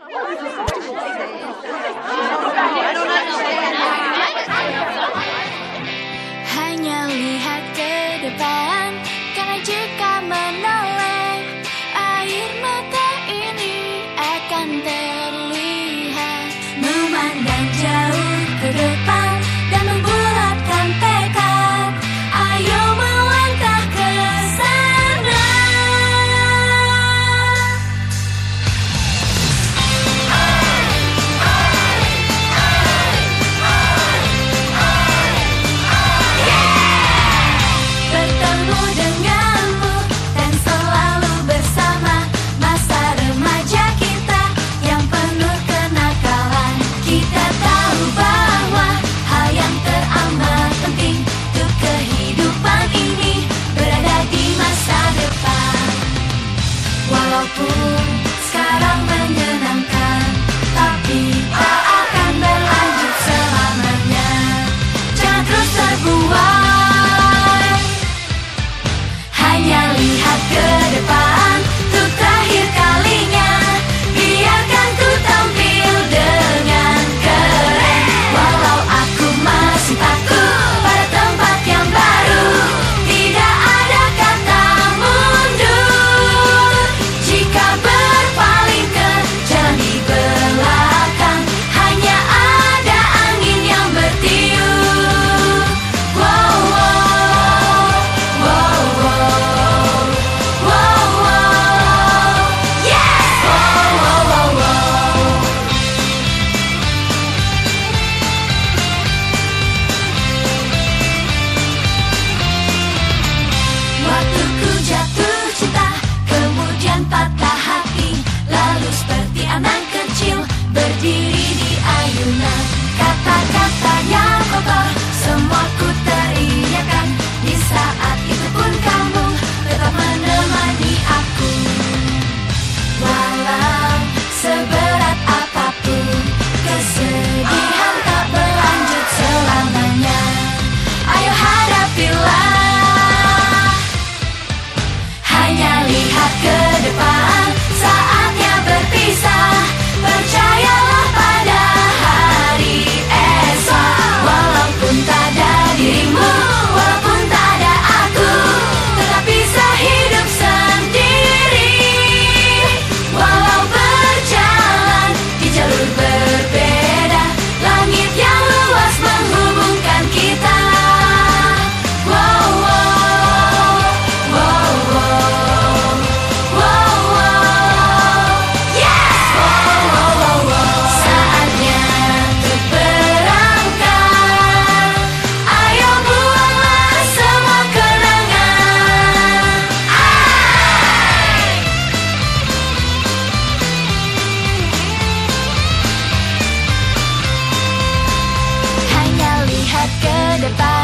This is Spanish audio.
No, no, no, goodbye.